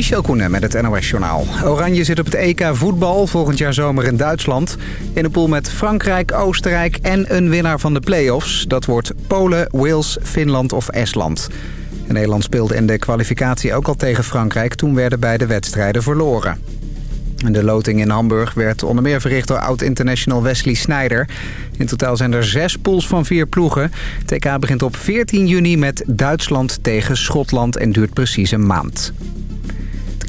Michel Koenen met het NOS-journaal. Oranje zit op het EK voetbal volgend jaar zomer in Duitsland. In een pool met Frankrijk, Oostenrijk en een winnaar van de play-offs. Dat wordt Polen, Wales, Finland of Estland. Nederland speelde in de kwalificatie ook al tegen Frankrijk. Toen werden beide wedstrijden verloren. De loting in Hamburg werd onder meer verricht door oud-international Wesley Sneijder. In totaal zijn er zes pools van vier ploegen. TK begint op 14 juni met Duitsland tegen Schotland en duurt precies een maand.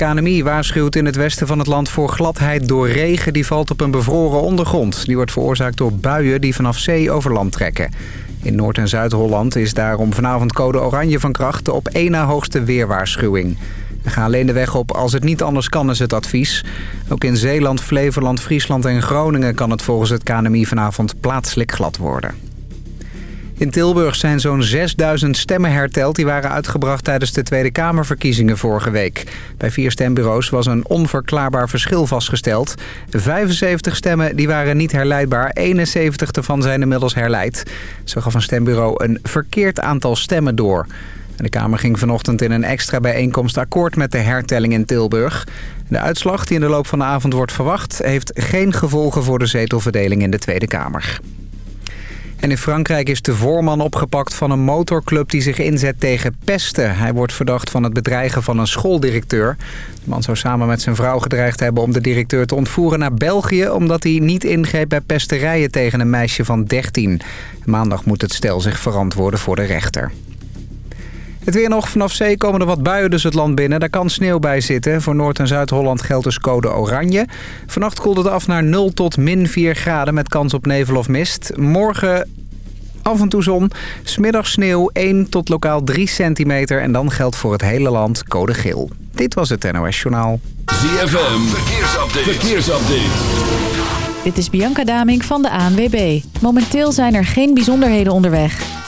KNMI waarschuwt in het westen van het land voor gladheid door regen... die valt op een bevroren ondergrond. Die wordt veroorzaakt door buien die vanaf zee over land trekken. In Noord- en Zuid-Holland is daarom vanavond code oranje van kracht... op één na hoogste weerwaarschuwing. We gaan alleen de weg op als het niet anders kan, is het advies. Ook in Zeeland, Flevoland, Friesland en Groningen kan het volgens het KNMI vanavond plaatselijk glad worden. In Tilburg zijn zo'n 6000 stemmen herteld. Die waren uitgebracht tijdens de Tweede Kamerverkiezingen vorige week. Bij vier stembureaus was een onverklaarbaar verschil vastgesteld. 75 stemmen die waren niet herleidbaar. 71 ervan zijn inmiddels herleid. Zo gaf een stembureau een verkeerd aantal stemmen door. De Kamer ging vanochtend in een extra bijeenkomst akkoord met de hertelling in Tilburg. De uitslag die in de loop van de avond wordt verwacht... heeft geen gevolgen voor de zetelverdeling in de Tweede Kamer. En in Frankrijk is de voorman opgepakt van een motorclub die zich inzet tegen pesten. Hij wordt verdacht van het bedreigen van een schooldirecteur. De man zou samen met zijn vrouw gedreigd hebben om de directeur te ontvoeren naar België... omdat hij niet ingreep bij pesterijen tegen een meisje van 13. Maandag moet het stel zich verantwoorden voor de rechter. Het weer nog. Vanaf zee komen er wat buien dus het land binnen. Daar kan sneeuw bij zitten. Voor Noord- en Zuid-Holland geldt dus code oranje. Vannacht koelt het af naar 0 tot min 4 graden met kans op nevel of mist. Morgen af en toe zon. Smiddag sneeuw 1 tot lokaal 3 centimeter. En dan geldt voor het hele land code geel. Dit was het NOS Journaal. ZFM. Verkeersupdate. Verkeersupdate. Dit is Bianca Daming van de ANWB. Momenteel zijn er geen bijzonderheden onderweg.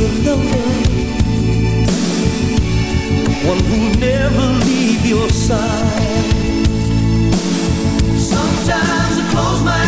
of the world One who'll never leave your side Sometimes I close my eyes.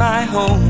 My home.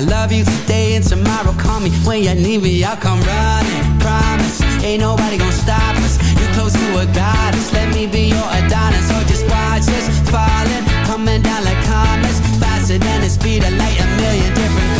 I love you. Today and tomorrow Call me. When you need me I'll come running, promise Ain't nobody gonna stop us. You're close to a goddess. Let me be your Adonis. Or just watch us falling Coming down like comets. Faster than the speed of light A million different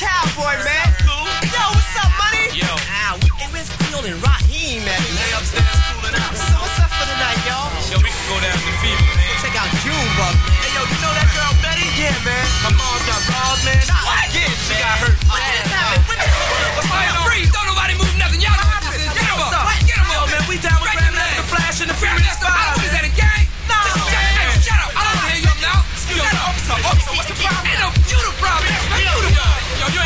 cowboy, man. Cool. Yo, what's up, money? Yo. Ah, we, hey, where's Field and Raheem at, man? Upstairs cooling out. So what's up for the night, y'all? Yo, we can go down to Fever, man. Check out Junebug. Hey, yo, you know that girl Betty? Yeah, man. Her mom's got robbed, man. What? Yeah, she got hurt. What just happened? What the What's going on? Freeze! Don't nobody move nothing. Y'all know what this is. Get him up. Get him up. Yo, man, we down with Grandmaster Flash and the Furious Five. What is that, a gang? No. Just shut, up. I don't want to hear you up now. Yo, officer, officer, what's the problem? Ain't no you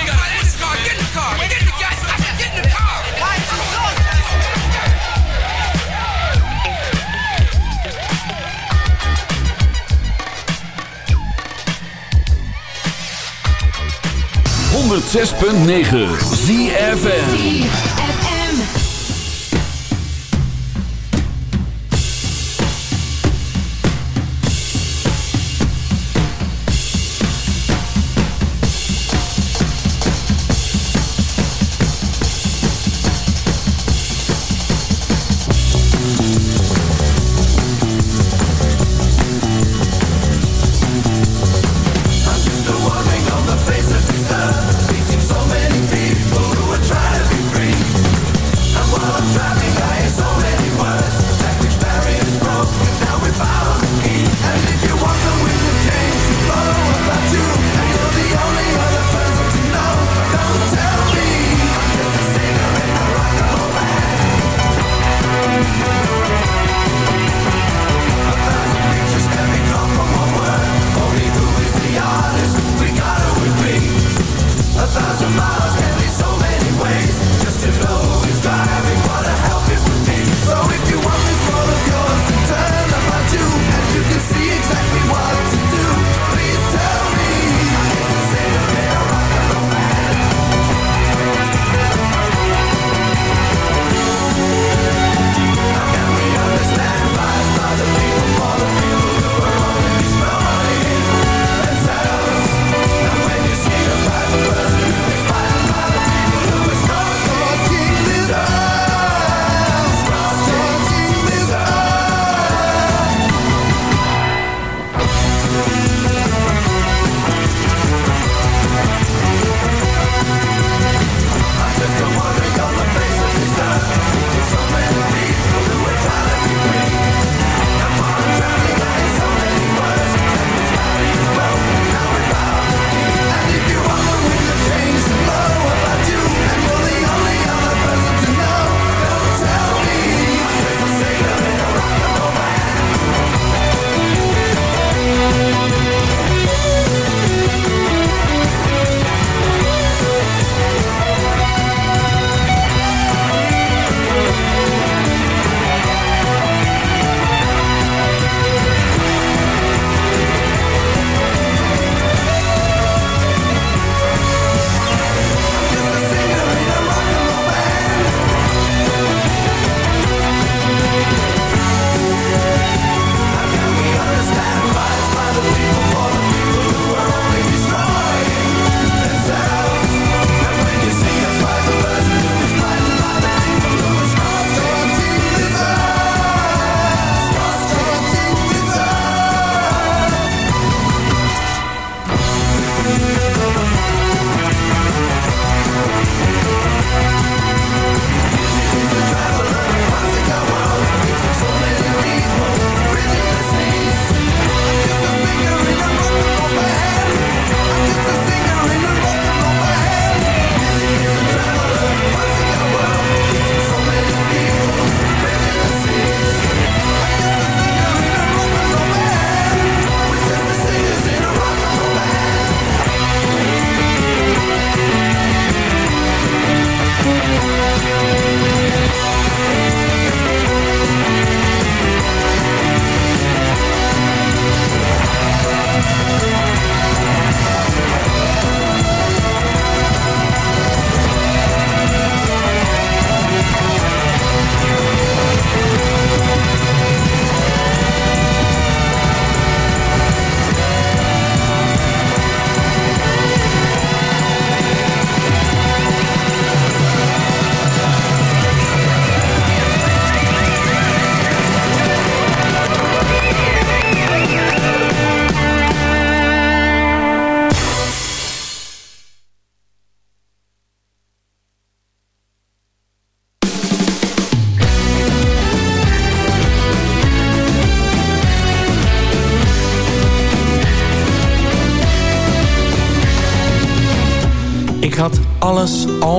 punt negen.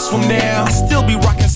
20 years from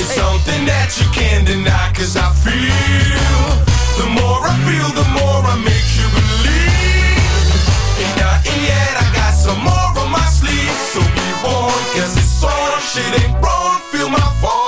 It's something that you can't deny, cause I feel. The more I feel, the more I make you believe. Ain't nothing yet, I got some more on my sleeve. So be warned, cause it's on, shit ain't wrong, feel my fall.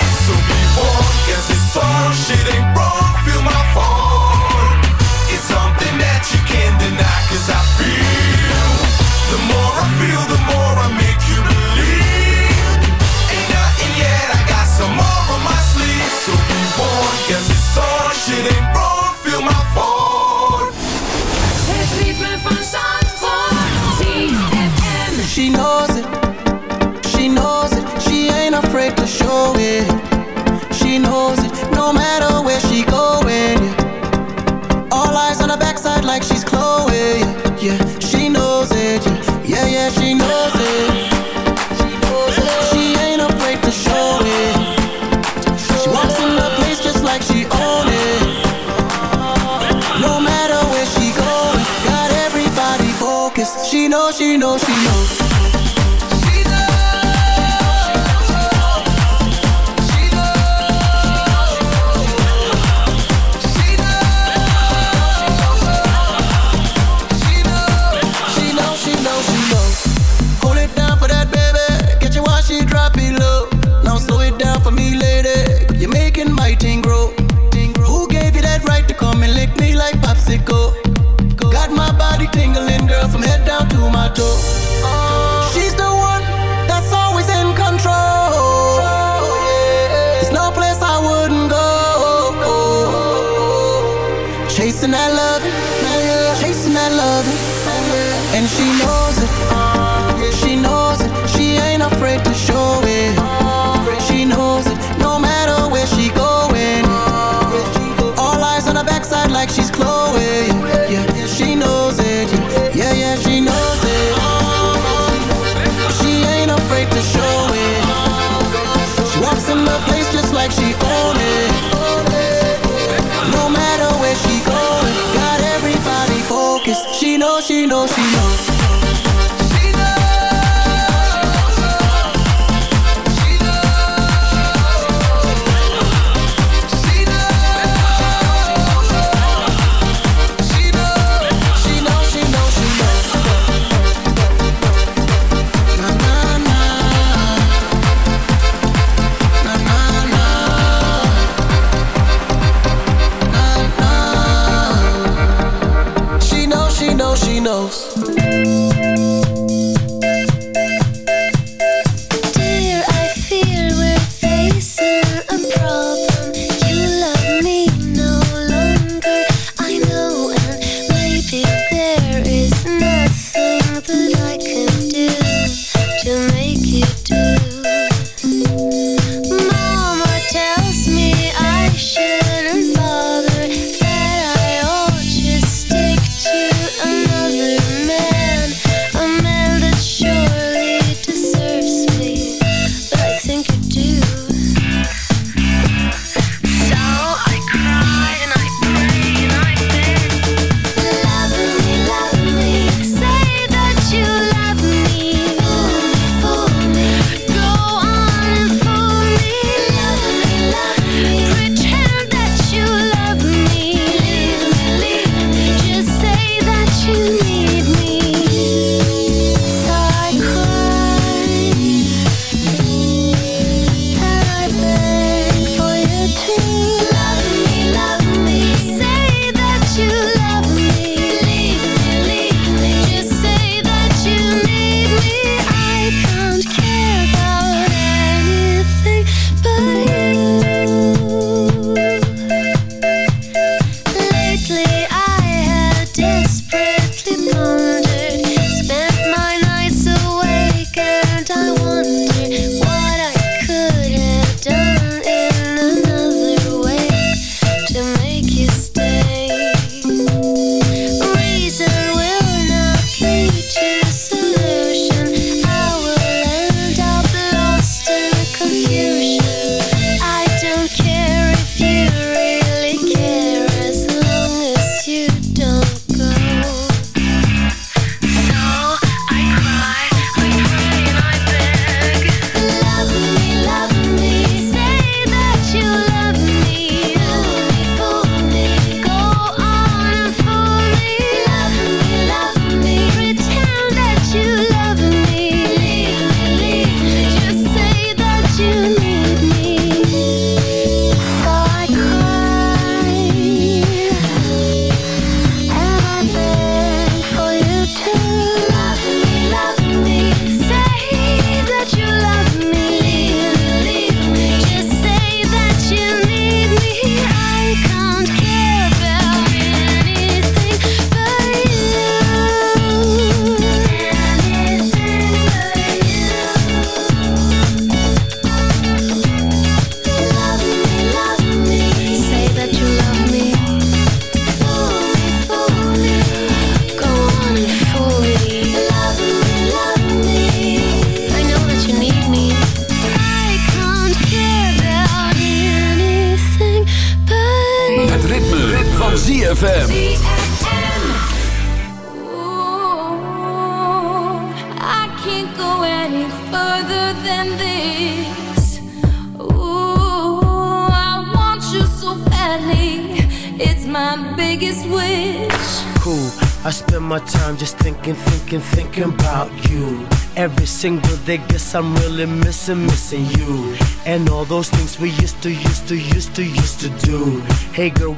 So be warned, cause it's on, shit ain't wrong,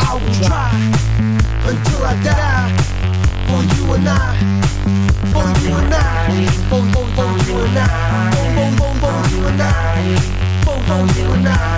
I will try until I die. For you and I. For you and I. For, for, for you and I. For, for, for you and I. For, for you and I.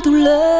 douleur.